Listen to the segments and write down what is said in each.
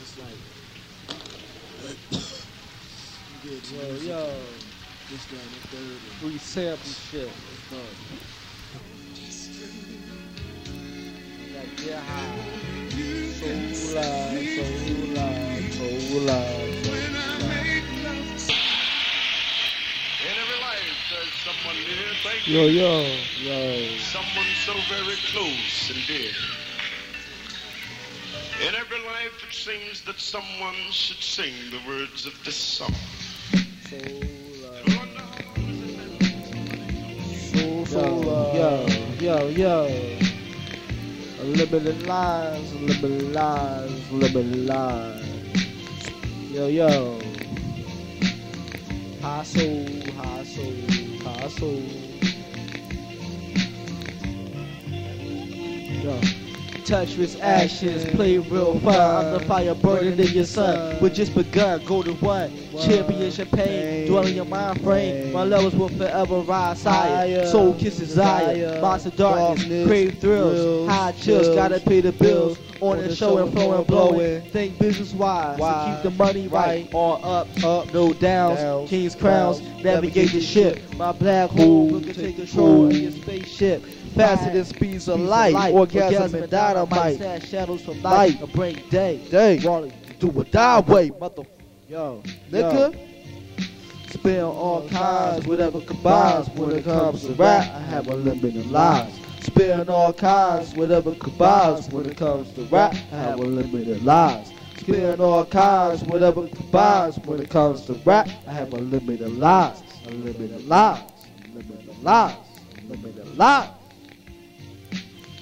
lines. It's like, you get to Yo, music, yo, this, that, and the third. and free sample shit. it's done. Like, get high. So loud, so loud, so loud, so loud. In every life, there's someone near, thank Yo, yo, yo. Someone so very close and dear. In every life, it seems that someone should sing the words of this song. So And loud. wonder how long has it been? So, so loud. Yo, yo, yo. Unlimited lines, unlimited lines, unlimited lines. Yo, yo. High soul, high soul, high soul. Touchless actions, play real fun. I'm the fire burning in your sun. We just begun, golden one. Championship pain, dwell in your mind frame. My levels will forever rise higher. Soul kiss desire, monster darkness, crave thrills, high chills. Gotta pay the bills. On the show and flowing, blowing. Think business wise, to keep the money right. All up, up, no downs. King's crowns, navigate the ship. My black hole, look to take control of your spaceship. Faster than speeds of light, orgasm and dynamite. Snatch shadows from light, a break day. Day. Do a die way, mother yo, nigga. yo. All kinds, whatever combines. When it comes to rap, I have unlimited lines. Spelling all kinds, whatever combines. When it comes to rap, I have unlimited lines. Spelling all kinds, whatever combines. When it comes to rap, I have unlimited lines. Unlimited lines. Unlimited lines. Unlimited lines.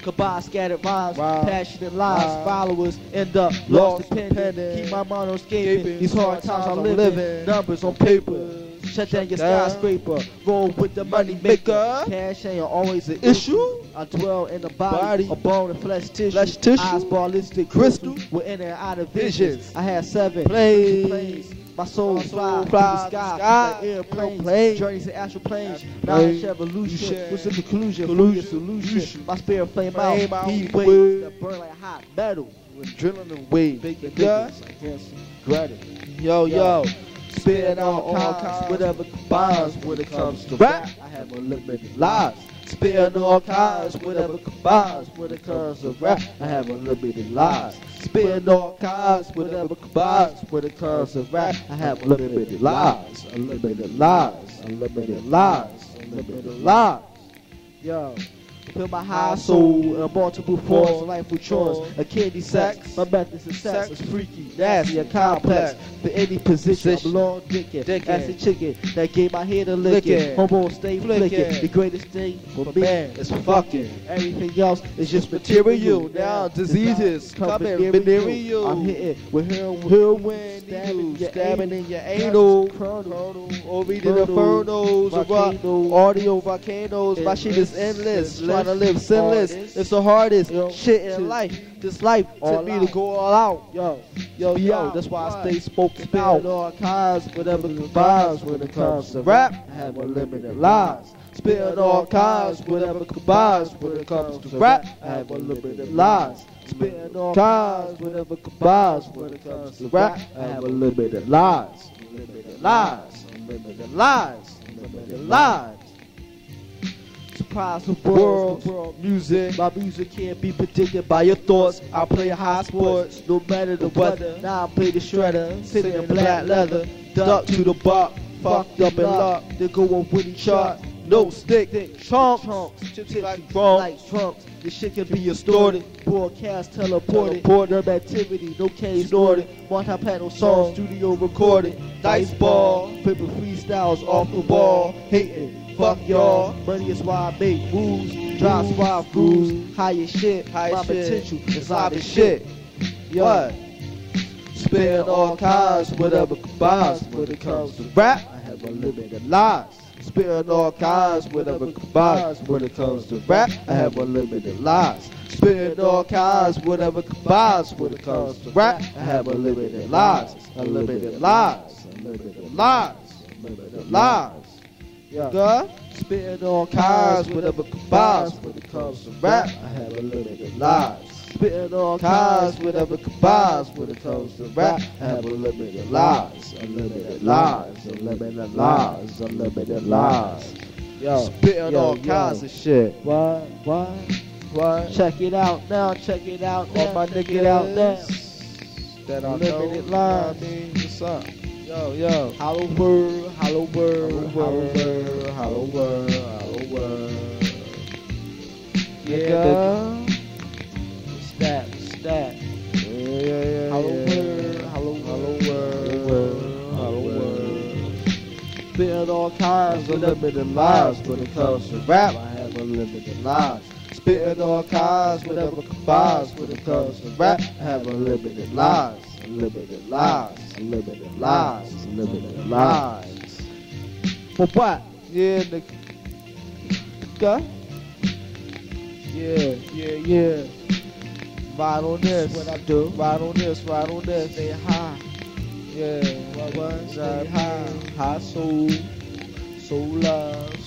Combine scattered rhymes, passionate lives, followers end up lost Lost dependent. dependent. Keep my mind on escaping. These hard times I'm living. living. Numbers on paper. Shut down your skyscraper. Roll with the money maker. Cash ain't always an Issue. I dwell in the body, Body. a bone and flesh tissue. Flesh tissue. Eyes ballistic Crystal. With in and out of visions. Visions. I had seven planes. My soul My fly, fly the sky, sky, like airplanes, airplanes. journeys to astral planes, Astral knowledge evolution. What's the conclusion? Collusion. Solution. My spirit flame out, heat waves that burn like hot metal. With adrenaline wave. Bacon like Hanson, Greta. Yo, yo. Spitting all, all kinds, whatever combines when it comes to rap. I have unlimited lives. Spitting all kinds, whatever combines when it comes to rap. I have unlimited lives. Spitting all kinds, whatever combines when it comes to rap. I have unlimited lives. Unlimited lives. Unlimited lives. Unlimited lives. Yo. Feel my high soul in multiple forms, life with chores, a candy sack. My method is sex is freaky, nasty, and complex. For any position, I Position. belong dickin'. Dickin'. That's the chicken that gave my head a. Licking. Homo stay. Flicking. The greatest thing for me man is fucking. Everything else is just material. Now diseases come coming venereal. venereal. I'm hitting with heroin, stabbing you, stabbing in your anal, or reading Myrtle, infernos, audio volcanoes. My shit is endless. Trying to live sinless. It's the hardest yo, shit in shit. life. This life took me to go all out. Yo, Yo, yo, that's why I stay spoken Spit out. all kinds, whatever combines when it comes to rap. I have unlimited lives. Spit all kinds, whatever combines when it comes to rap. I have unlimited lives. Spit all kinds, whatever combines when it comes to rap. I have unlimited lives. Unlimited lives. Unlimited lives. Unlimited lives. Surprise the world, world music. My music can't be predicted by your thoughts. I play high sports, no matter the weather. Now I play the shredder, sitting in black leather. Duck to the buck, fucked up and locked. They go on winning chart. No stick, chunks, chunks, like like trunks. This shit can be extorted, broadcast, teleported, teleported, activity, no case snorted, multi-panel song, studio recorded, dice ball, paper freestyles off the ball, hating, fuck y'all, money is why I make moves, drive suave grooves, higher shit, Higher my shit, potential is is live live as as shit. Yo, What? Spitting all kinds, whatever combines when it comes to rap. I have unlimited lives. Spitting all kinds, whatever combines when it comes to rap. I have unlimited lives. Spitting all kinds, whatever combines when it comes to rap. I have unlimited lives. Unlimited lives. Unlimited lives. Unlimited lives. Yeah. God? Spitting all kinds, whatever combines when it comes to rap. I have unlimited lives. Spitting all kinds, whatever combines when it comes to rap. Have unlimited lies, unlimited lies, unlimited lies, unlimited lies. Yo, Spitting yo, all yo. kinds of shit. What? What? What? Check it out now, check it out All my it out now. that I know. Unlimited you know what I lies. mean, what's up? Yo, yo. Hollow word, hollow word, Hollow hollow word, word, hollow word, hollow. Yeah. What's that? What's that? Yeah, yeah, yeah. Hollow yeah. word, hollow Hollow word, word, hollow hollow. Spitting all kinds of unlimited lies when it comes to rap. I have unlimited lies. Spitting all kinds, whatever combines when it comes to rap. I have unlimited lies, unlimited lies, lies, unlimited lies. For what? Yeah, nigga. Yeah, yeah, yeah. Ride on this. What I do? Ride on this, ride on this. Stay high. Yeah, what, what? Stay high, high soul, soul love,